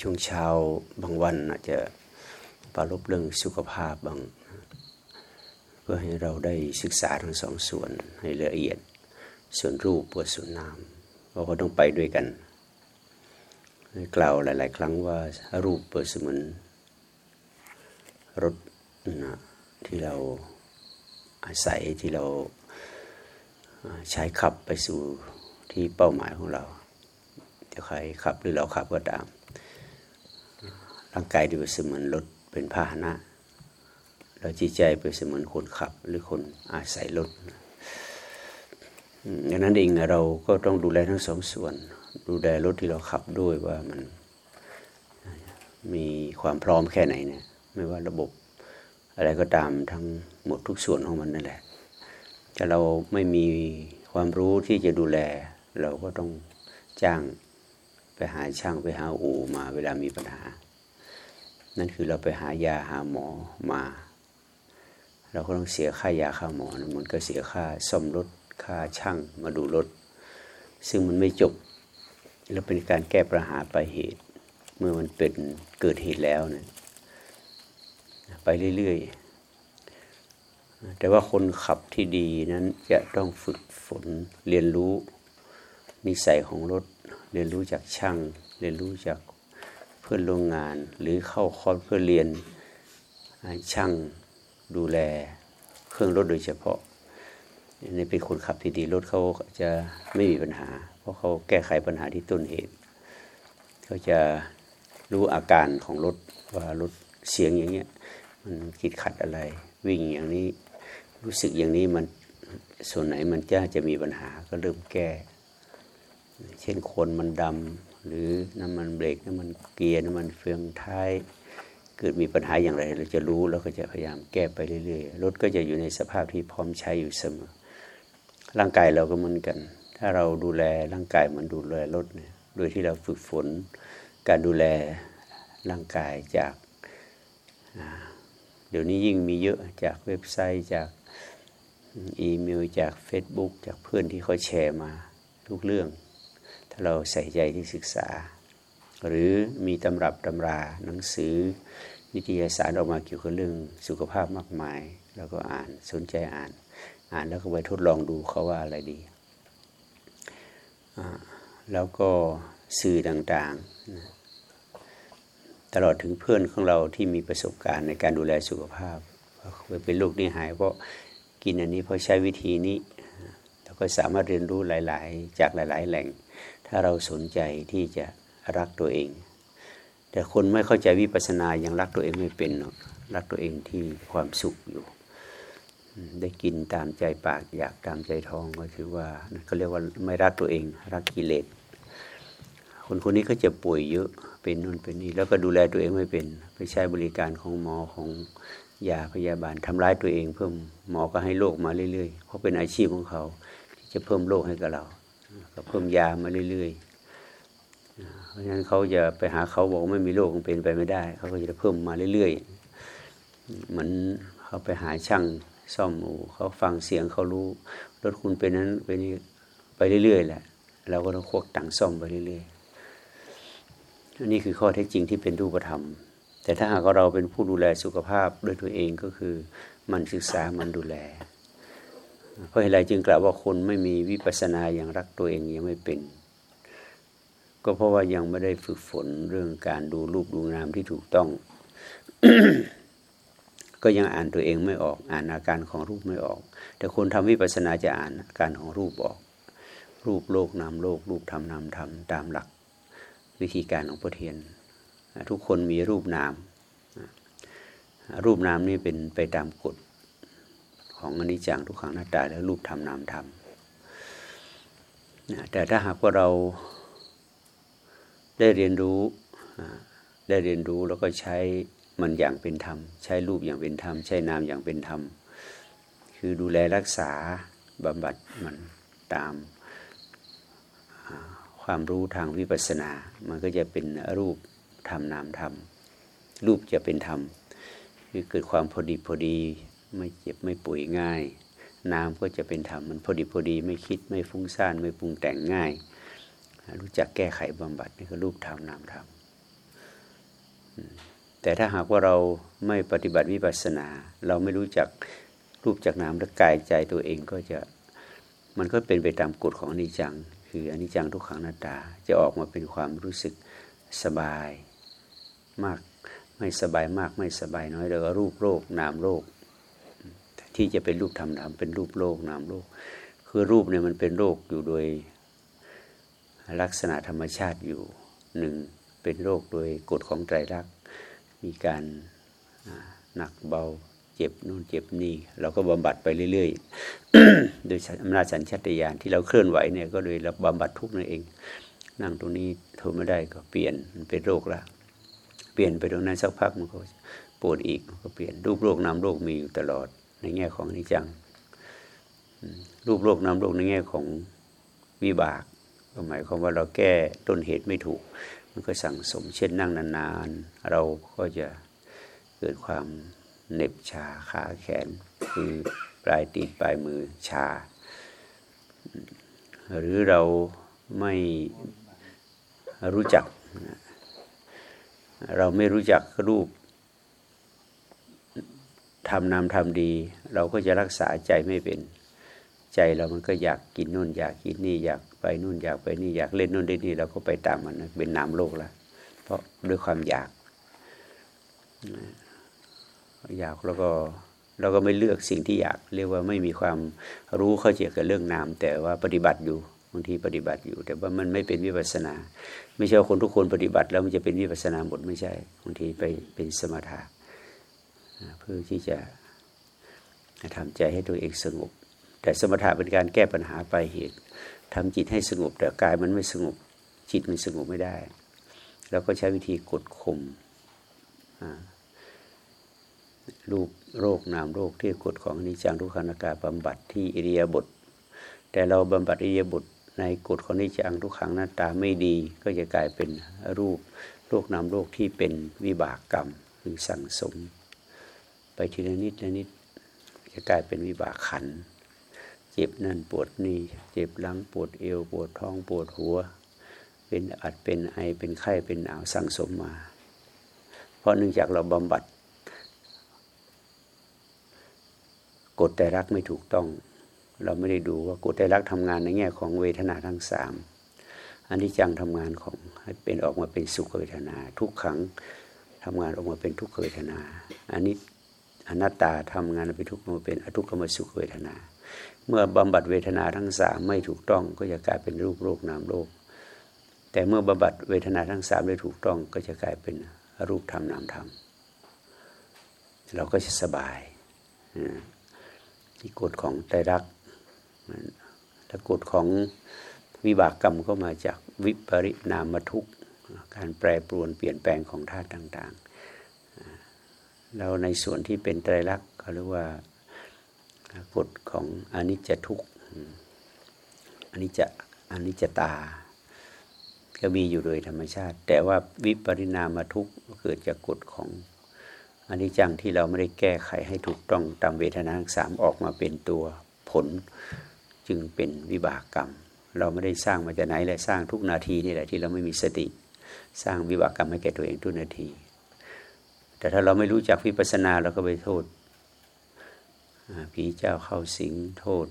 ช่วงเช้าบางวันอาจจะปรารบเรื่องสุขภาพบางเพื่อให้เราได้ศึกษาทั้งสองส่วนให้ละเอียด ส่วนรูปกับส่วนนามเราะว่าต้องไปด้วยกัน กล่าวหลาย ๆ ครั้งว่ารูปเปิดเสมือนรถนะที่เราอาศัยที่เราใช้ขับไปสู่ที่เป้าหมายของเรา ใครขับหรือเราขับก็ตาม ร่างกายดูเสมือนรถเป็นพาหนะ เราจิตใจเป็นเสมือนคนขับหรือคนอาศัยรถดังนั้นเองเราก็ต้องดูแลทั้งสองส่วน ดูแลรถที่เราขับด้วยว่ามันมีความพร้อมแค่ไหนเนี่ยไม่ว่าระบบอะไรก็ตามทั้งหมดทุกส่วนของมันนั่นแหละถ้าเราไม่มีความรู้ที่จะดูแล เราก็ต้องจ้าง ไปหาช่างไปหาอู่มาเวลามีปัญหา นั่นคือเราไปหายาหาหมอมา เราก็ต้องเสียค่ายาค่าหมอมันก็เสียค่าซ่อมรถค่าช่างมาดูรถ ซึ่งมันไม่จบแล้วเป็นการแก้ปัญหาไปเหตุ เมื่อมันเป็นเกิดเหตุแล้วเนะไปเรื่อยๆ แต่ว่าคนขับที่ดีนั้นจะต้องฝึกฝนเรียนรู้นิสัยของรถ เรียนรู้จากช่าง เรียนรู้จากเพื่อนโรงงาน หรือเข้าคอร์สเพื่อเรียนช่างดูแลเครื่องรถโดยเฉพาะนี่เป็นคนขับที่ดีรถเขาจะไม่มีปัญหา เพราะเขาแก้ไขปัญหาที่ต้นเหตุเขาจะรู้อาการของรถว่ารถเสียงอย่างเงี้ยมันคิดขัดอะไร วิ่งอย่างนี้รู้สึกอย่างนี้มันส่วนไหนมันจะจะมีปัญหาก็เริ่มแก้ เช่นคนมันดำหรือน้ำมันเบรกน้ำมันเกียร์น้ำมันเฟืองท้าย เกิดมีปัญหาอย่างไร เราจะรู้แล้วก็จะพยายามแก้ไปเรื่อยๆรถก็จะอยู่ในสภาพที่พร้อมใช้อยู่เสมอ ร่างกายเราก็เหมือนกัน ถ้าเราดูแลร่างกายมันดูแลรถเนี่ยโดยที่เราฝึกฝนการดูแลร่างกายจากเดี๋ยวนี้ยิ่งมีเยอะจากเว็บไซต์จากอีเมลจาก Facebook จากเพื่อนที่เขาแชร์มาทุกเรื่อง เราใส่ใจที่ศึกษา หรือมีตำรับตำราหนังสือวิทยาศาสตร์ออกมาเกี่ยวกับเรื่องสุขภาพมากมาย แล้วก็อ่านสนใจอ่าน อ่านแล้วก็ไปทดลองดูเขาว่าอะไรดี แล้วก็สื่อต่างๆ ตลอดถึงเพื่อนของเราที่มีประสบการณ์ในการดูแลสุขภาพเป็นโรคนี้หายเพราะกินอันนี้เพราะใช้วิธีนี้เราก็สามารถเรียนรู้หลาย ๆ จากหลาย ๆ แหล่ง ถ้าเราสนใจที่จะรักตัวเอง แต่คนไม่เข้าใจวิปัสสนายังรักตัวเองไม่เป็นรักตัวเองที่ความสุขอยู่ ได้กินตามใจปากอยากตามใจท้องก็ถือว่าเขาเรียกว่าไม่รักตัวเอง รักกิเลสคนคนนี้ก็จะป่วยเยอะเป็นนู่นเป็นนี่แล้วก็ดูแลตัวเองไม่เป็น ไปใช้บริการของหมอของยาพยาบาลทำร้ายตัวเอง เพิ่มหมอก็ให้โรคมาเรื่อยๆ เพราะเป็นอาชีพของเขา ที่จะเพิ่มโรคให้กับเรา ก็เพิ่มยามาเรื่อยๆเพราะฉะนั้นเขาจะไปหาเขาบอกไม่มีโรคเป็นไปไม่ได้ เขาก็จะเพิ่มมาเรื่อยๆเหมือนเขาไปหาช่างซ่อมอูเขาฟังเสียงเขารู้รถคุณเป็นนั้นเป็นนี้ไปเรื่อยๆแหละเราก็ต้องควกตังซ่อมไปเรื่อยๆอันนี้คือข้อเท็จจริงที่เป็นรูปธรรม แต่ถ้าหากเราเป็นผู้ดูแลสุขภาพด้วยตัวเองก็คือมันศึกษามันดูแล เพราะอะไรจึงกล่าวว่าคนไม่มีวิปัสนาอย่างรักตัวเองยังไม่เป็น ก็เพราะว่ายังไม่ได้ฝึกฝนเรื่องการดูรูปดูนามที่ถูกต้อง ก็ยังอ่านตัวเองไม่ออกอ่านอาการของรูปไม่ออก แต่คนทำวิปัสนาจะอ่านอาการของรูปออก รูปโลกนามโลก รูปธรรมนามธรรมตามหลักวิธีการของพระเทียน ทุกคนมีรูปนาม รูปนามนี่เป็นไปตามกฎ ของอนิจจังทุกขังหน้าตาแล้วรูปธรรมนามธรรมแต่ถ้าหากว่าเราได้เรียนรู้ได้เรียนรู้แล้วก็ใช้มันอย่างเป็นธรรม ใช้รูปอย่างเป็นธรรม ใช้นามอย่างเป็นธรรม คือดูแลรักษาบำบัดมันตามความรู้ทางวิปัสสนา มันก็จะเป็นรูปธรรมนามธรรม รูปจะเป็นธรรม คือเกิดความพอดีพอดี ไม่เจ็บไม่ป่วยง่ายนามก็จะเป็นธรรมมันพอดีพอดีไม่คิดไม่ฟุ้งซ่านไม่ปรุงแต่งง่าย รู้จักแก้ไขบำบัดนี่ก็รูปธรรมนามธรรมแต่ถ้าหากว่าเราไม่ปฏิบัติวิปัสสนา เราไม่รู้จักรูปจากนามและกายใจตัวเองก็จะมันก็เป็นไปตามกฎของอนิจจัง คืออนิจจังทุกขังนาตา จะออกมาเป็นความรู้สึกสบายมากไม่สบายมากไม่สบายน้อยแล้วก็รูปโรคนามโรค ที่จะเป็นรูปธรรมนามเป็นรูปโลกนามโลก คือรูปเนี่ยมันเป็นโรคอยู่โดยลักษณะธรรมชาติอยู่หนึ่งเป็นโรคโดยกฎของไตรลักษณ์มีการหนักเบาเจ็บนู่นเจ็บนี่เราก็บำบัดไปเรื่อยๆโดยอำนาจสัญชาตญาณที่เราเคลื่อนไหวเนี่ยก็โดยเราบำบัดทุกนั่นเอง นั่งตรงนี้ทนไม่ได้ก็เปลี่ยนมันเป็นโรคละเปลี่ยนไปตรงนั้นสักพักมันก็ปวดอีกก็เปลี่ยนรูปโรคนามโรคมีอยู่ตลอด ในแง่ของนิจัง รูปโรคนามโรคในแง่ของวิบากก็หมายความว่าเราแก้ต้นเหตุไม่ถูก มันก็สั่งสมเช่นนั่งนานๆ เราก็จะเกิดความเหน็บชาขาแขน คือปลายตีนปลายมือชา หรือเราไม่รู้จัก เราไม่รู้จักรูป ทำนามทำดี เราก็จะรักษาใจไม่เป็น ใจเรามันก็อยากกินนู่นอยากกินนี่อยากไปนู่นอยากไปนี่อยากเล่นนู่นเล่นนี่เราก็ไปตามมันนะเป็นนามโลกแล้วเพราะด้วยความอยากอยากแล้วก็เราก็ไม่เลือกสิ่งที่อยากเรียกว่าไม่มีความรู้เข้าใจกับเรื่องนาม แต่ว่าปฏิบัติอยู่บางทีปฏิบัติอยู่ แต่ว่ามันไม่เป็นวิปัสนา ไม่ใช่คนทุกคนปฏิบัติแล้วมันจะเป็นวิปัสนาหมดไม่ใช่บางทีไปเป็นสมถะ เพื่อที่จะทำใจให้ตัวเองสงบ แต่สมถะเป็นการแก้ปัญหาปลายเหตุทำจิตให้สงบ แต่กายมันไม่สงบ จิตมันสงบไม่ได้เราก็ใช้วิธีกดข่มรูปโรคนามโรคที่กฎของนิจังทุกขังนากาบำบัดที่อิริยาบถแต่เราบำบัดอิริยาบถในกฎของนิจังทุกขังหน้าตาไม่ดี ก็จะกลายเป็นรูปโรคนามโรคที่เป็นวิบากกรรมคือสั่งสม ไปทีละนิดละนิด จะกลายเป็นวิบากขัน เจ็บนั่นปวดนี่เจ็บหลังปวดเอวปวดท้องปวดหัว เป็นอัดเป็นไอเป็นไข้เป็นหนาวสั่งสมมา เพราะเนื่องจากเราบำบัดกฎแต่รักไม่ถูกต้อง เราไม่ได้ดูว่ากฎแต่รักทำงานในแง่ของเวทนาทั้งสามอันที่จังทำงานของให้เป็นออกมาเป็นสุขเวทนา ทุกขังทำงานออกมาเป็นทุกขเวทนาอันนี้ อนัตตาทำงานเป็นทุกข์มาเป็นอทุกขมสุขเวทนา เมื่อบำบัดเวทนาทั้งสามไม่ถูกต้องก็จะกลายเป็นรูปโรคนามโรคแต่เมื่อบำบัดเวทนาทั้งสามได้ถูกต้องก็จะกลายเป็นรูปธรรมนามธรรมเราก็จะสบายที่กฎของไตรักและกฎของวิบากกรรมก็มาจากวิปริณามทุกข์การแปรปรวนเปลี่ยนแปลงของธาตุต่างๆ แล้วในส่วนที่เป็นไตรลักษณ์เขาเรียกว่ากฎของอนิจจทุกข์อนิจจอนิจจตา ก็มีอยู่โดยธรรมชาติ แต่ว่าวิปริณามทุกข์เกิดจากกฎของอนนี้จังที่เราไม่ได้แก้ไขให้ถูกต้องตามเวทนาสามออกมาเป็นตัวผล จึงเป็นวิบากกรรม เราไม่ได้สร้างมาจากไหนเลยสร้างทุกนาทีนี่แหละที่เราไม่มีสติ สร้างวิบากกรรมให้แก่ตัวเองทุกนาที แต่ถ้าเราไม่รู้จักวิปัสนาเราก็ไปโทษผีเจ้าเข้าสิงโทษ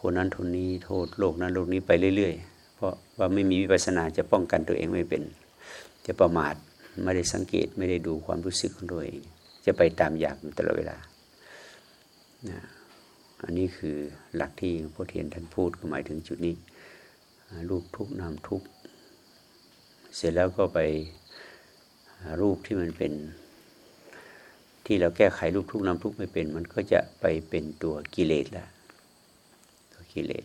คนนั้นคนนี้โทษโลกนั้นโลกนี้ไปเรื่อย ๆ เพราะว่าไม่มีวิปัสนาจะป้องกันตัวเองไม่เป็น จะประมาทไม่ได้สังเกตไม่ได้ดูความรู้สึกของตัวเองจะไปตามอยากตลอดเวลานะอันนี้คือหลักที่พระเทียนท่านพูดก็หมายถึงจุดนี้รูปทุกนามทุกเสร็จแล้วก็ไป รูปที่มันเป็น ที่เราแก้ไขรูปทุกนามทุกไม่เป็น มันก็จะไปเป็นตัวกิเลสละตัวกิเลส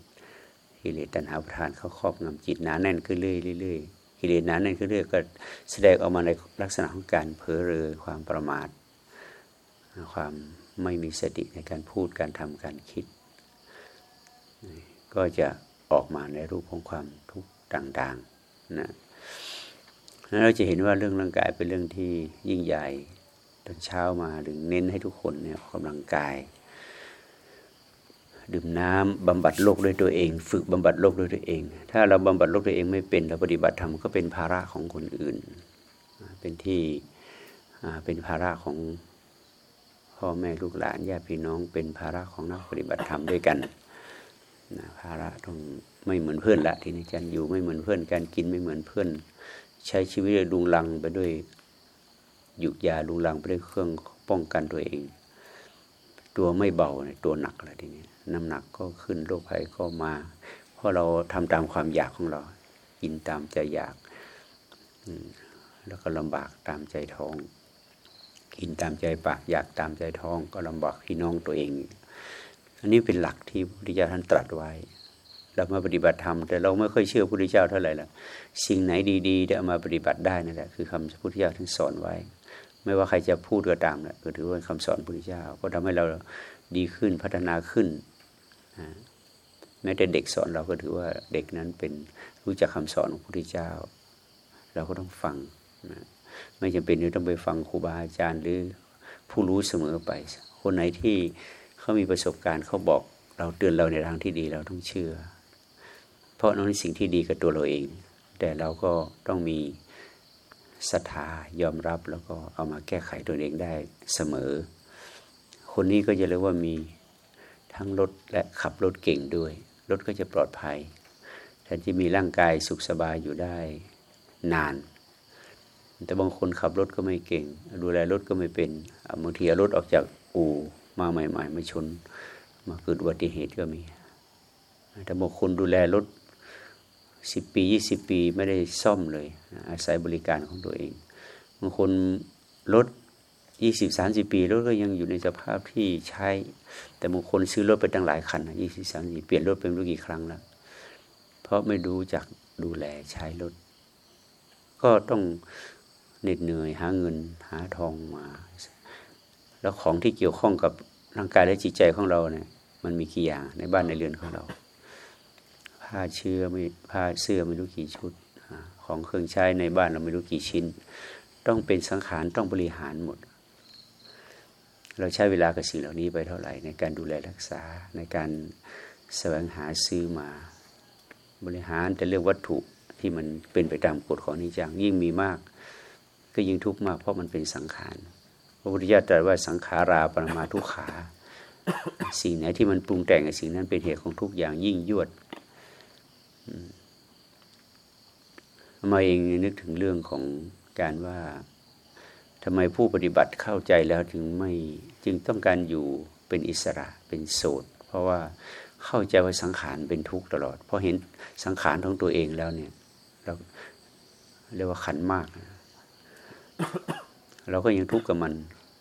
กิเลสตัณหาประทานเขาครอบงำจิตหนาแน่นขึ้นเรื่อยๆกิเลสหนั้นนั่นคือเรื่องก็แสดงออกมาในลักษณะของการเผลอเรอความประมาท ความไม่มีสติในการพูดการทำการคิด ก็จะออกมาในรูปของความทุกข์ต่างๆนะ เราจะเห็นว่าเรื่องร่างกายเป็นเรื่องที่ยิ่งใหญ่ตอนเช้ามาถึงเน้นให้ทุกคนเนี่ยออกกำลังกาย ดื่มน้ำบำบัดโรคด้วยตัวเอง ฝึกบำบัดโรคด้วยตัวเอง ถ้าเราบำบัดโรคตัวเองไม่เป็นเราปฏิบัติธรรมก็เป็นภาระของคนอื่น เป็นที่เป็นภาระของพ่อแม่ลูกหลานญาติพี่น้อง เป็นภาระของนักปฏิบัติธรรมด้วยกันภาระต้องไม่เหมือนเพื่อนละทีนี้การอยู่ไม่เหมือนเพื่อนการกินไม่เหมือนเพื่อน ใช้ชีวิตดุงลังไปด้วยหยุกยาดุงลังไปด้วยเครื่องป้องกันตัวเอง ตัวไม่เบาตัวหนักเลยทีนี้น้ำหนักก็ขึ้นโรคภัยก็มา เพราะเราทำตามความอยากของเรา กินตามใจอยาก แล้วก็ลำบากตามใจท้อง กินตามใจปากอยากตามใจท้อง ก็ลำบากพี่น้องตัวเอง อันนี้เป็นหลักที่พระพุทธเจ้าท่านตรัสไว้ เรามาปฏิบัติธรรมแต่เราไม่ค่อยเชื่อพระพุทธเจ้าเท่าไหร่ละสิ่งไหนดีๆจะเอามาปฏิบัติได้นั่นแหละคือคำพระพุทธเจ้าท่านสอนไว้ ไม่ว่าใครจะพูดก็ตามแหละก็ถือว่าคำสอนพระพุทธเจ้า ก็ทำให้เราดีขึ้นพัฒนาขึ้นแม้แต่เด็กสอนเราก็ถือว่าเด็กนั้นเป็นรู้จักคำสอนของพระพุทธเจ้า เราก็ต้องฟังนะไม่จำเป็นที่ต้องไปฟังครูบาอาจารย์หรือผู้รู้เสมอไป คนไหนที่เขามีประสบการณ์เขาบอกเราเตือนเราในทางที่ดีเราต้องเชื่อ เพราะนั่นสิ่งที่ดีกับตัวเราเอง แต่เราก็ต้องมีศรัทธายอมรับแล้วก็เอามาแก้ไขตัวเองได้เสมอ คนนี้ก็จะเรียกว่ามีทั้งรถและขับรถเก่งด้วย รถก็จะปลอดภัยแทนที่มีร่างกายสุขสบายอยู่ได้นาน แต่บางคนขับรถก็ไม่เก่ง ดูแลรถก็ไม่เป็นบางทีรถออกจากอู่มาใหม่ ๆ มาชน มาเกิดอุบัติเหตุก็มี แต่บางคนดูแลรถ สิบปียี่สิบปีไม่ได้ซ่อมเลย อาศัยบริการของตัวเองบางคนรถยี่สิบสามสิปีรถก็ยังอยู่ในสภาพที่ใช้ แต่บางคนซื้อรถไปตั้งหลายคันยี่สิบสามสิเปลี่ยนรถเป็นรู้กี่ครั้งแล้ว เพราะไม่รู้จักดูแลใช้รถ ก็ต้องเหน็ดเหนื่อยหาเงินหาทองมา แล้วของที่เกี่ยวข้องกับร่างกายและจิตใจของเราเนี่ยมันมีกี่อย่างในบ้านในเรือนของเรา ผ้าเชื้อไม่ผ้าเสื้อไม่รู้กี่ชุด ของเครื่องใช้ในบ้านเราไม่รู้กี่ชิ้น ต้องเป็นสังขารต้องบริหารหมด เราใช้เวลากับสิ่งเหล่านี้ไปเท่าไหร่ ในการดูแลรักษาในการแสวงหาซื้อมา บริหารแต่เรื่องวัตถุที่มันเป็นไปตามกฎของนิจังยิ่งมีมาก ก็ยิ่งทุกข์มากเพราะมันเป็นสังขารพระพุทธเจ้าตรัสว่าสังขาราปรมาทุกขา สิ่งไหนที่มันปรุงแต่งสิ่งนั้นเป็นเหตุของทุกอย่างยิ่งยวด มาเองนึกถึงเรื่องของการว่าทำไมผู้ปฏิบัติเข้าใจแล้วถึงไม่จึงต้องการอยู่เป็นอิสระเป็นโสด เพราะว่าเข้าใจว่าสังขารเป็นทุกข์ตลอดเพราะเห็นสังขารของตัวเองแล้วเนี่ยเราเรียกว่าขันมาก เราก็ยังทุกข์กับมัน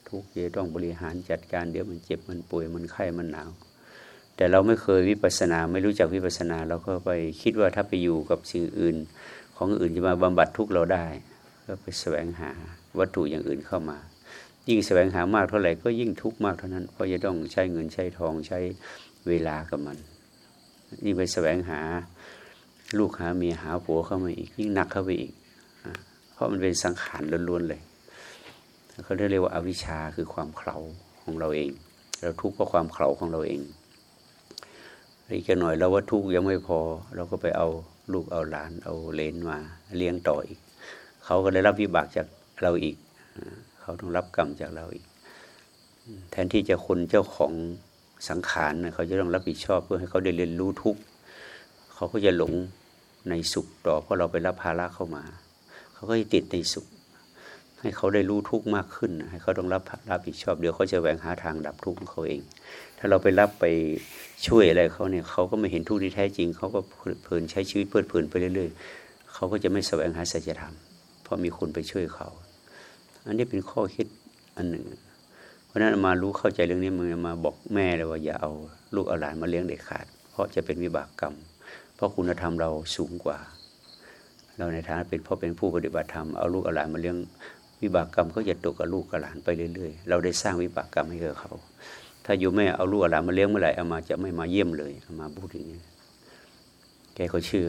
ทุกข์จะต้องบริหารจัดการเดี๋ยวมันเจ็บมันป่วยมันไข้มันหนาว แต่เราไม่เคยวิปัสนาไม่รู้จักวิปัสนาเราก็ไปคิดว่าถ้าไปอยู่กับสิ่งอื่น ของอื่นจะมาบำบัดทุกเราได้ ก็ไปแสวงหาวัตถุอย่างอื่นเข้ามา ยิ่งแสวงหามากเท่าไหร่ก็ยิ่งทุกข์มากเท่านั้น เพราะจะต้องใช้เงินใช้ทองใช้เวลากับมันนี่ไปแสวงหาลูกหาเมียหาผัวเข้ามาอีกยิ่งหนักเข้าไปอีก เพราะมันเป็นสังขารล้วนๆเลยเขาเรียกว่าอาวิชชาคือความเข่าของเราเอง เราทุกข์เพราะความเข่าของเราเอง อีกหน่อยเราว่าทุกยังไม่พอ เราก็ไปเอาลูกเอาหลานเอาเลนมา เลี้ยงต่ออีก เขาก็ได้รับวิบากจากเราอีก เขาต้องรับกรรมจากเราอีก แทนที่จะคนเจ้าของสังขารเขาจะต้องรับผิดชอบเพื่อให้เขาได้เรียนรู้ทุกเขาก็จะหลงในสุขต่อเพราะเราไปรับภาระเข้ามา เขาก็จะติดในสุข ให้เขาได้รู้ทุกข์มากขึ้น ให้เขาต้องรับรับผิดชอบเดี๋ยวเขาจะแหวงหาทางดับทุกข์ของเขาเอง ถ้าเราไปรับไปช่วยอะไรเขาเนี่ยเขาก็ไม่เห็นทุกข์ที่แท้จริง เขาก็เพลินใช้ชีวิตเพลิดเพลินไปเรื่อยๆเขาก็จะไม่แสวงหาสัจธรรมเพราะมีคนไปช่วยเขา อันนี้เป็นข้อคิดอันหนึ่ง เพราะนั้นมารู้เข้าใจเรื่องนี้มึงมาบอกแม่เลยว่าอย่าเอาลูกเอาหลานมาเลี้ยงเด็กขาด เพราะจะเป็นวิบากกรรม เพราะคุณธรรมเราสูงกว่า เราในฐานะเป็นพ่อเป็นผู้ปฏิบัติธรรมเอาลูกเอาหลานมาเลี้ยง วิบากกรรมก็จะตกกับลูกกับหลานไปเรื่อยๆ เราได้สร้างวิบากกรรมให้กับเขา ถ้าอยู่แม่เอาลูกหลานมาเลี้ยงเมื่อไหร่เอามาจะไม่มาเยี่ยมเลยเอามาพูดอย่างนี้แกก็เชื่อ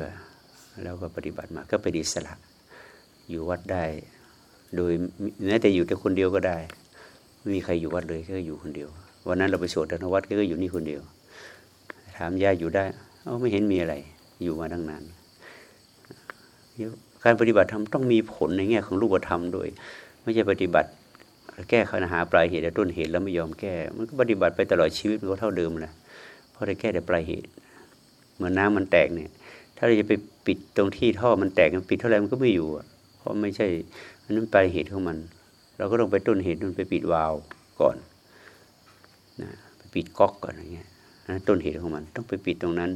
แล้วก็ปฏิบัติมาก็ไปดีสละ อยู่วัดได้ โดยแม้แต่อยู่แต่คนเดียวก็ได้ไม่มีใครอยู่วัดเลยแค่อยู่คนเดียววันนั้นเราไปสวดธนวัดก็อยู่นี่คนเดียว ถามยาอยู่ได้ เอาไม่เห็นมีอะไร อยู่มาตั้งนาน การปฏิบัติธรรมต้องมีผลในแง่ของรูปธรรมด้วย ไม่ใช่ปฏิบัติแก้ปัญหาปลายเหตุและต้นเหตุแล้วไม่ยอมแก้ มันก็ปฏิบัติไปตลอดชีวิตมันก็เท่าเดิมแหละเพราะได้แก้แต่ปลายเหตุ เหมือนน้ามันแตกเนี่ย ถ้าเราจะไปปิดตรงที่ท่อมันแตกมันปิดเท่าไหร่มันก็ไม่อยู่เพราะไม่ใช่อันนั้นปลายเหตุของมัน เราก็ต้องไปต้นเหตุนู่นไปปิดวาล์วก่อนนะไปปิดก๊อกก่อนอย่างเงี้ยนะต้นเหตุของมันต้องไปปิดตรงนั้น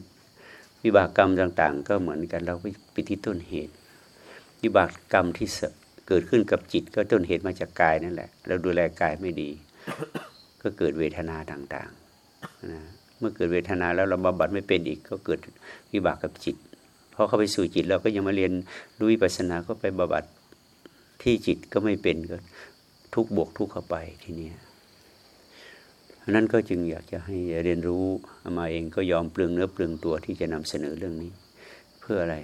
วิบากกรรมต่าง ๆ ก็เหมือนกันเราไปปิดที่ต้นเหตุ วิบากกรรมที่เกิดขึ้นกับจิต ก็ต้นเหตุมาจากกายนั่นแหละ เราดูแลกายไม่ดี ก็เกิดเวทนาต่างๆนะเมื่อเกิดเวทนาแล้วเราบำบัดไม่เป็นอีก ก็เกิดวิบากกับจิตพอเข้าไปสู่จิตเราก็ยังมาเรียนรู้วิปัสสนาก็ไปบำบัดที่จิตก็ไม่เป็นก็ทุกบวกทุกเข้าไปทีนี้นั้นก็จึงอยากจะให้เรียนรู้มาเองก็ยอมเปลืองเนื้อเปลืองตัวที่จะนำเสนอเรื่องนี้ เพื่ออะไร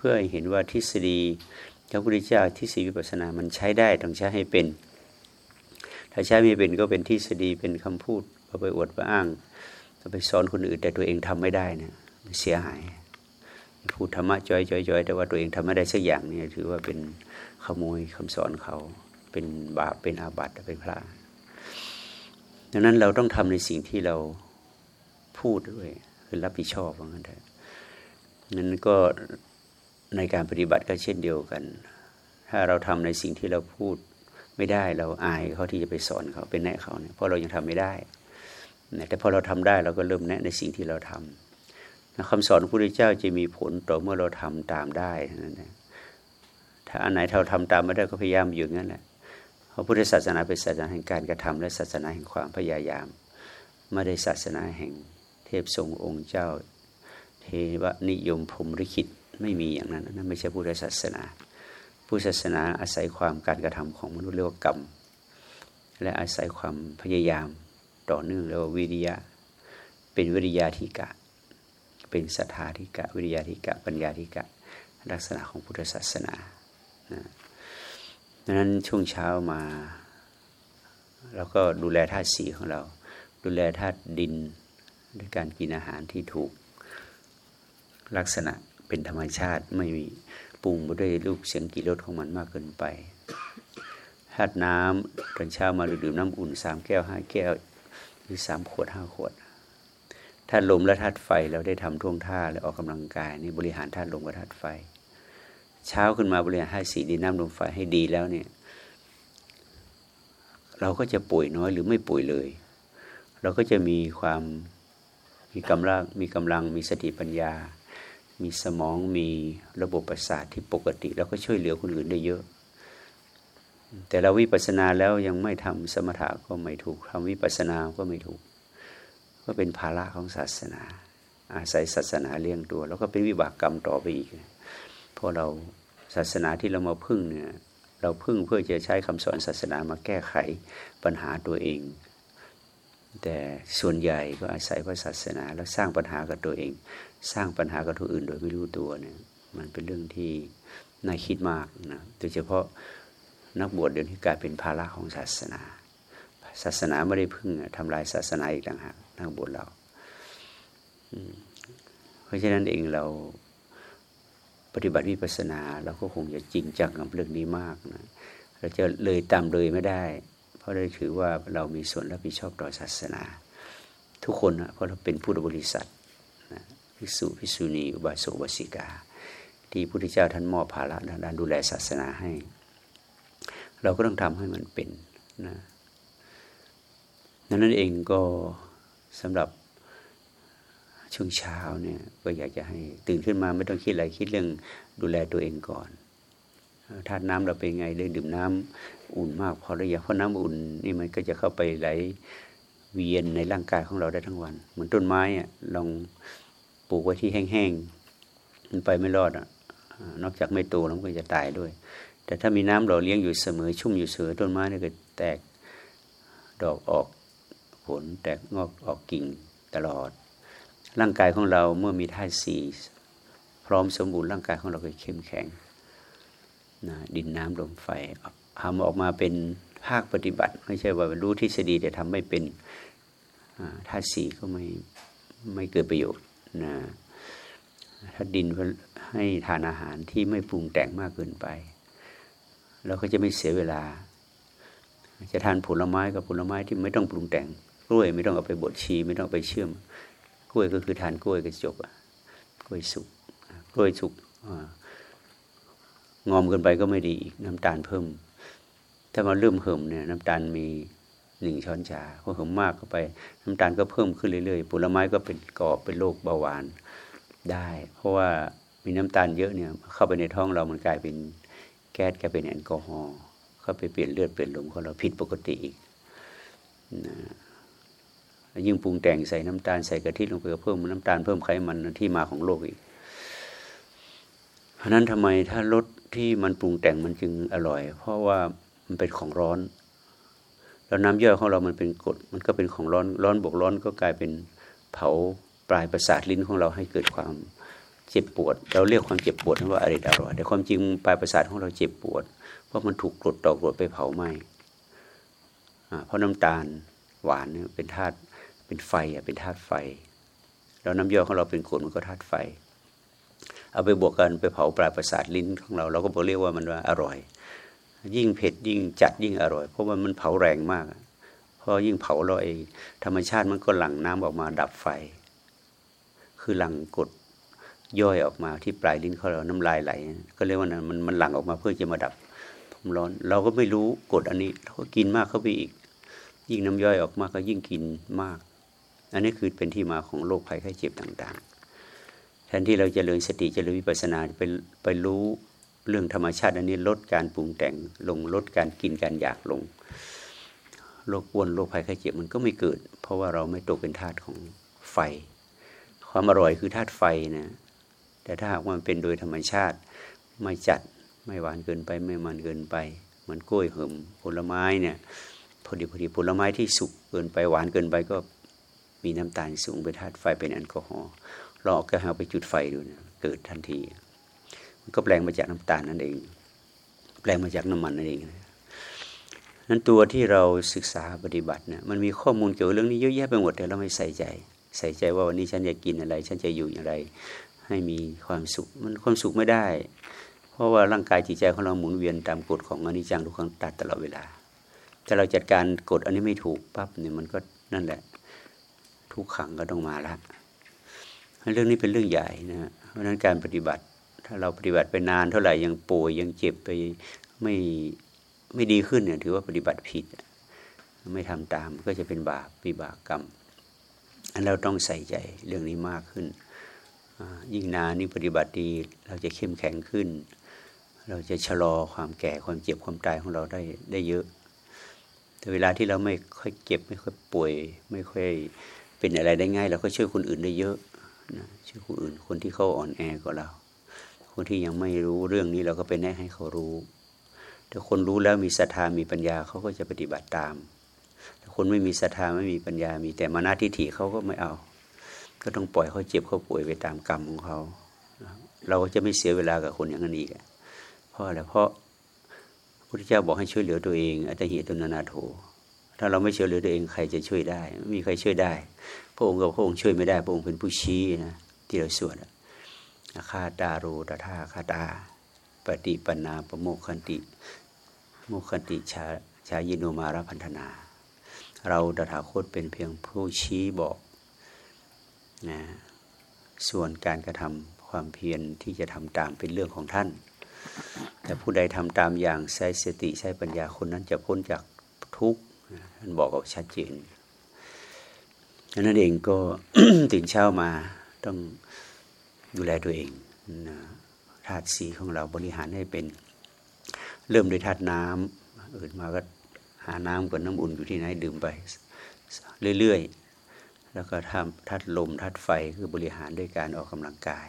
พื่อให้เห็นว่าทฤษฎีพระพุทธเจ้าทฤษฎีวิปัสสนามันใช้ได้ต้องใช้ให้เป็น ถ้าใช้ไม่เป็นก็เป็นทฤษฎีเป็นคำพูดเอาไปอวดไปอ้างเอาไปสอนคนอื่นแต่ตัวเองทำไม่ได้เนี่ยเสียหายพูดธรรมะจอยจอยจอยแต่ว่าตัวเองทำไม่ได้สักอย่างนี่ถือว่าเป็นขโมยคำสอนเขาเป็นบาปเป็นอาบัติเป็นพระดังนั้นเราต้องทำในสิ่งที่เราพูดด้วยคือรับผิดชอบว่างั้นเถอะนั้นก็ ในการปฏิบัติก็เช่นเดียวกัน ถ้าเราทำในสิ่งที่เราพูดไม่ได้เราอายเขาที่จะไปสอนเขาเป็นแนะเขาเนี่ยเพราะเรายังทำไม่ได้แต่พอเราทำได้เราก็เริ่มแนะในสิ่งที่เราทำคำสอนพระพุทธเจ้าจะมีผลต่อเมื่อเราทำตามได้นั่นเองถ้าอันไหนเราทำตามไม่ได้ก็พยายามอยู่งั้นแหละเพราะพุทธศาสนาเป็นศาสนาแห่งการกระทำและศาสนาแห่งความพยายาม ไม่ได้ศาสนาแห่งเทพทรงองค์เจ้า เทวนิยมพรมริขิต ไม่มีอย่างนั้นนั่นไม่ใช่พุทธศาสนาพุทธศาสนาอาศัยความการกระทำของมนุษย์เรียกว่ากรรม และอาศัยความพยายามต่อเนื่องเรียกว่าวิริยะ เป็นวิริยาธิกะ เป็นศรัทธาธิกะ วิริยาธิกะ ปัญญาธิกะ ลักษณะของพุทธศาสนาดังนั้นช่วงเช้ามาเราก็ดูแลธาตุสีของเรา ดูแลธาตุดินด้วยการกินอาหารที่ถูกลักษณะ เป็นธรรมชาติไม่มีปรุงไปด้วยลูกเสียงกี่รสของมันมากเกินไปธาตุน้ำตอนเช้ามาดื่มน้ำอุ่นสามแก้วห้าแก้ว หรือสามขวดห้าขวดธาตุลมและธาตุไฟเราได้ทำท่วงท่าและออกกำลังกายนี่บริหารธาตุลมกับธาตุไฟ เช้าขึ้นมาบริหารธาตุสีดินน้ำลมไฟให้ดีแล้วเนี่ย เราก็จะป่วยน้อยหรือไม่ป่วยเลย เราก็จะมีความมีกำลังมีกำลังมีสติปัญญา มีสมองมีระบบประสาทที่ปกติ แล้วก็ช่วยเหลือคนอื่นได้เยอะ แต่เราวิปัสสนาแล้วยังไม่ทำสมถะก็ไม่ถูกทำวิปัสสนาก็ไม่ถูก ก็เป็นภาระของศาสนา อาศัยศาสนาเลี้ยงตัว แล้วก็เป็นวิบากกรรมต่อไปอีกเพราะเราศาสนาที่เรามาพึ่งเนี่ยเราพึ่งเพื่อจะใช้คำสอนศาสนามาแก้ไขปัญหาตัวเอง แต่ส่วนใหญ่ก็อาศัยพระศาสนาแล้วสร้างปัญหากับตัวเอง สร้างปัญหากับทุกอื่น โดยไม่รู้ตัวเนี่ย มันเป็นเรื่องที่น่าคิดมากนะโดยเฉพาะนักบวชเดี๋ยวนี้กลายเป็นภาระของศาสนา ศาสนาไม่ได้พึ่งทำลายศาสนาอีกต่างหากนักบวชเราเพราะฉะนั้นเองเราปฏิบัติวิปัสนาเราก็คงจะจริงจังกับเรื่องนี้มากนะเราจะเลยตามเลยไม่ได้ เพราะได้ถือว่าเรามีส่วนรับผิดชอบต่อศาสนา ทุกคนนะเพราะเราเป็นผู้บริษัท ภิกษุภิกษุณีอุบาสกอุบาสิกา ที่พระพุทธเจ้าท่านมอบภาระด้านดูแลศาสนาให้ เราก็ต้องทำให้มันเป็นนะนั้นเองก็สำหรับช่วงเช้าเนี่ยก็อยากจะให้ตื่นขึ้นมาไม่ต้องคิดอะไรคิดเรื่องดูแลตัวเองก่อนธาตุน้ำเราเป็นไงเรื่องดื่มน้ำอุ่นมากพอหรือยังเพราะน้ำอุ่นนี่มันก็จะเข้าไปไหลเวียนในร่างกายของเราได้ทั้งวัน เหมือนต้นไม้อะลอง ปลูกไว้ที่แห้งๆมันไปไม่รอดอะนอกจากไม่โตแล้วก็จะตายด้วย แต่ถ้ามีน้ำหล่อเลี้ยงอยู่เสมอ ชุ่มอยู่เสมอต้นไม้เนี่ยก็แตกดอกออกผลแตกงอกออกกิ่งตลอด ร่างกายของเราเมื่อมีธาตุสี่พร้อมสมบูรณ์ร่างกายของเราก็เข้มแข็งนะดินน้ำลมไฟทำออกมาเป็นภาคปฏิบัติ ไม่ใช่ว่ารู้ทฤษฎีแต่ทำไม่เป็นธาตุสี่ก็ไม่ไม่เกิดประโยชน์ นะถ้าดินให้ทานอาหารที่ไม่ปรุงแต่งมากเกินไป เราก็จะไม่เสียเวลา จะทานผลไม้กับผลไม้ที่ไม่ต้องปรุงแต่งกล้วยไม่ต้องเอาไปบดชีไม่ต้องไปเชื่อม กล้วยก็คือทานกล้วยกระจกกล้วยสุกกล้วยสุกงอมเกินไปก็ไม่ดีอีกน้ำตาลเพิ่ม ถ้ามาเริ่มเหิมเนี่ยน้ำตาลมี หนึ่งช้อนชาพอเหิมมากเข้าไป น้ำตาลก็เพิ่มขึ้นเรื่อยๆผลไม้ก็เป็นก่อเป็นโรคเบาหวานได้ เพราะว่ามีน้ำตาลเยอะเนี่ย เข้าไปในท้องเรามันกลายเป็นแก๊สกลายเป็นแอลกอฮอล์เข้าไปเปลี่ยนเลือดเปลี่ยนลมของเราผิดปกติอีกนะยิ่งปรุงแต่งใส่น้ำตาลใส่กะทิลงไปเพิ่มน้ำตาลเพิ่มไขมันที่มาของโรคอีก เพราะนั้นทำไมถ้ารสที่มันปรุงแต่งมันจึงอร่อย เพราะว่ามันเป็นของร้อน แล้วน้ำย่อยของเรามันเป็นกรดมันก็เป็นของร้อนร้อนบวกร้อนก็กลายเป็นเผาปลายประสาทลิ้นของเราให้เกิดความเจ็บปวด เราเรียกความเจ็บปวดว่าอริดอร่อยแต่ความจริงปลายประสาทของเราเจ็บปวด เพราะมันถูกกรดต่อกรดไปเผาไหม้เพราะน้ำตาลหวานเป็นธาตุเป็นไฟอะเป็นธาตุไฟ แล้วน้ำย่อยของเราเป็นกรดมันก็ธาตุไฟ เอาไปบวกกันไปเผาปลายประสาทลิ้นของเรา เราก็บอกเรียกว่ามันว่าอร่อย ยิ่งเผ็ดยิ่งจัดยิ่งอร่อย เพราะว่ามันเผาแรงมาก เพราะยิ่งเผาเราเองธรรมชาติมันก็หลั่งน้ำออกมาดับไฟ คือหลั่งกดย่อยออกมาที่ปลายลิ้นเขาเราน้ำลายไหล ก็เรียกว่ามันมันหลั่งออกมาเพื่อจะมาดับความร้อน เราก็ไม่รู้กดอันนี้เราก็กินมากเข้าไปอีก ยิ่งน้ำย่อยออกมาก็ยิ่งกินมาก อันนี้คือเป็นที่มาของโรคภัยไข้เจ็บต่างๆ แทนที่เราจะเริญสติจะเริญวิปัสสนาไปไปรู้ เรื่องธรรมชาติอันนี้ลดการปรุงแต่งลงลดการกินการอยากลงโรคอ้วนโรคภัยไข้เจ็บมันก็ไม่เกิด เพราะว่าเราไม่ตกเป็นทาสของไฟ ความอร่อยคือธาตุไฟนะแต่ถ้าหากมันเป็นโดยธรรมชาติไม่จัดไม่หวานเกินไปไม่มันเกินไปเหมือนกล้วยเหิมผลไม้เนี่ยพอดีพอดีผลไม้ที่สุกเกินไปหวานเกินไปก็มีน้ำตาลสูงเป็นธาตุไฟเป็นแอลกอฮอล์เราเอากระหาไปจุดไฟดูนี่ยเกิดทันที ก็แปลงมาจากน้ำตาลนั่นเอง แปลงมาจากน้ำมันนั่นเองนั้นตัวที่เราศึกษาปฏิบัติเนี่ยมันมีข้อมูลเกี่ยวกับเรื่องนี้เยอะแยะไปหมดแต่เราไม่ใส่ใจ ใส่ใจว่าวันนี้ฉันจะกินอะไร ฉันจะอยู่อย่างไร ให้มีความสุขมันความสุขไม่ได้ เพราะว่าร่างกายจิตใจของเราหมุนเวียนตามกฎของอนิจจังทุกขังตัดตลอดเวลาถ้าเราจัดการกฎอันนี้ไม่ถูกปั๊บเนี่ยมันก็นั่นแหละ ทุกขังก็ต้องมาละเรื่องนี้เป็นเรื่องใหญ่นะเพราะนั้นการปฏิบัติ ถ้าเราปฏิบัติไปนานเท่าไหร่ยังป่วยยังเจ็บไปไม่ไม่ดีขึ้นเนี่ยถือว่าปฏิบัติผิด ไม่ทำตามก็จะเป็นบาปปีบากกรรม อันเราต้องใส่ใจเรื่องนี้มากขึ้น ยิ่งนานนี่ปฏิบัติดีเราจะเข้มแข็งขึ้น เราจะชะลอความแก่ความเจ็บความตายของเราได้ได้เยอะ แต่เวลาที่เราไม่ค่อยเจ็บไม่ค่อยป่วย ไม่ค่อยเป็นอะไรได้ง่าย เราก็ช่วยคนอื่นได้เยอะนะช่วยคนอื่นคนที่เขาอ่อนแอกว่าเรา คนที่ยังไม่รู้เรื่องนี้เราก็ไปแนะให้เขารู้ ถ้าคนรู้แล้วมีศรัทธามีปัญญาเขาก็จะปฏิบัติตาม ถ้าคนไม่มีศรัทธาไม่มีปัญญา มีแต่มานาทิฏฐิเขาก็ไม่เอา ก็ต้องปล่อยเขาเจ็บเขาป่วยไปตามกรรมของเขา เราก็จะไม่เสียเวลากับคนอย่างนั้นอีกเพราะอะไรเพราะพระพุทธเจ้าบอกให้ช่วยเหลือตัวเอง อัตหิตุนานาโถถ้าเราไม่ช่วยเหลือตัวเองใครจะช่วยได้ไม่มีใครช่วยได้ พระองค์กับพระองค์ช่วยไม่ได้ พระองค์เป็นผู้ชี้นะที่เราสวดอาคาตาโรตถาคาตา ปฏิปนาปโมคันติโมคันติชาชายิโนมารพันธนา เราตถาคตเป็นเพียงผู้ชี้บอกนะส่วนการกระทำความเพียรที่จะทำตามเป็นเรื่องของท่าน แต่ผู้ใดทำตามอย่างใช้สติใช้ปัญญาคนนั้นจะพ้นจากทุกข์ท่านบอกเอาชัดเจนนั้นเองก็ตื่นเช้ามาต้อง ดูแลตัวเองนะธาตุสีของเราบริหารให้เป็น เริ่มด้วยธาตุน้ำอื่นมาก็หาน้ำกับน้ำอุ่นอยู่ที่ไหนดื่มไปเรื่อยๆ แล้วก็ทำทัดลมทัดไฟคือบริหารด้วยการออกกำลังกาย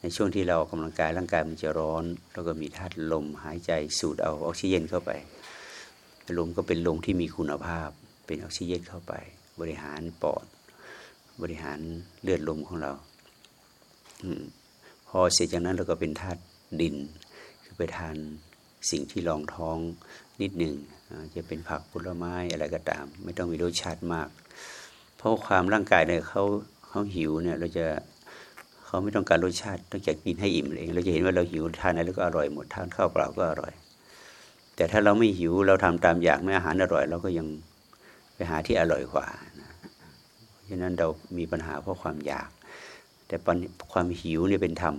ในช่วงที่เราออกกำลังกายร่างกายมันจะร้อน แล้วก็มีทัดลมหายใจสูดเอาออกซิเจนเข้าไป ลมก็เป็นลมที่มีคุณภาพ เป็นออกซิเจนเข้าไป บริหารปอด บริหารเลือดลมของเรา พอเสร็จจากนั้นเราก็เป็นธาตุดิน คือไปทานสิ่งที่รองท้องนิดหนึ่งจะเป็นผักผลไม้อะไรก็ตาม ไม่ต้องมีรสชาติมาก เพราะความร่างกายเนี่ยเขาเขาหิวเนี่ยเราจะเขาไม่ต้องการรสชาติต้องการกินให้อิ่มเลยเราจะเห็นว่าเราหิวทานอะไรก็อร่อยหมดทานข้าวเปล่าก็อร่อย แต่ถ้าเราไม่หิวเราทำตามอยากไม่อาหารอร่อย เราก็ยังไปหาที่อร่อยกว่านะเพราะฉะนั้นเรามีปัญหาเพราะความอยาก แต่ความหิวเนี่ยเป็นธรรม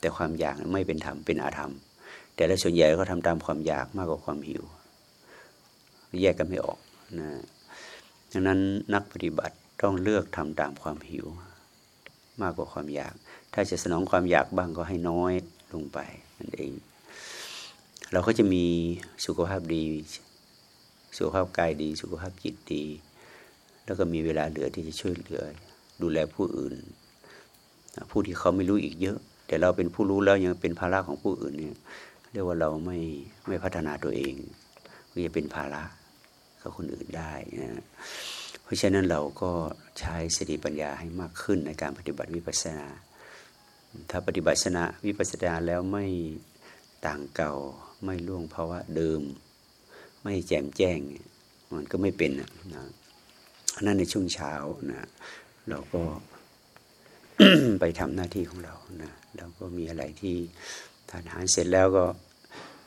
แต่ความอยากไม่เป็นธรรมเป็นอาธรรม แต่ละส่วนใหญ่ก็ทำตามความอยากมากกว่าความหิว แยกกันไม่ออกนะดังนั้นนักปฏิบัติต้องเลือกทำตามความหิว มากกว่าความอยาก ถ้าจะสนองความอยากบ้างก็ให้น้อยลงไปนั่นเอง เราก็จะมีสุขภาพดี สุขภาพกายดี สุขภาพจิตดี แล้วก็มีเวลาเหลือที่จะช่วยเหลือ ดูแลผู้อื่น ผู้ที่เขาไม่รู้อีกเยอะ แต่เราเป็นผู้รู้แล้วยังเป็นภาระของผู้อื่นเนี่ยเรียกว่าเราไม่ไม่พัฒนาตัวเองก็จะเป็นภาระกับคนอื่นได้นะเพราะฉะนั้นเราก็ใช้สติปัญญาให้มากขึ้นในการปฏิบัติวิปัสสนา ถ้าปฏิบัติสนาวิปัสสนาแล้วไม่ต่างเก่าไม่ล่วงภาวะเดิม ไม่แจ่มแจ้งมันก็ไม่เป็นนะนั่นในช่วงเช้านะเราก็ ไปทำหน้าที่ของเรานะเราก็มีอะไรที่ทานอาหารเสร็จแล้วก็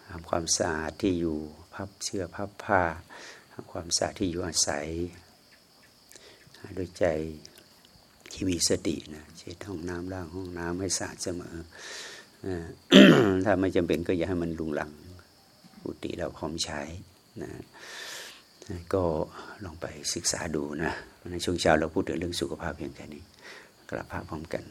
ทำความสะอาดที่อยู่พับเสื้อพับผ้าทำความสะอาดที่อยู่อาศัยด้วยใจที่มีสตินะเช็ดห้องน้ำล้างห้องน้ำให้สะอาดเสมอถ้าไม่จำเป็นก็อย่าให้มันลุงหลังปุติเราพร้อมใช้นะก็ลองไปศึกษาดูนะในช่วงเช้าเราพูดถึงเรื่องสุขภาพเพียงแค่นี้ กราบพระพร้อมกัน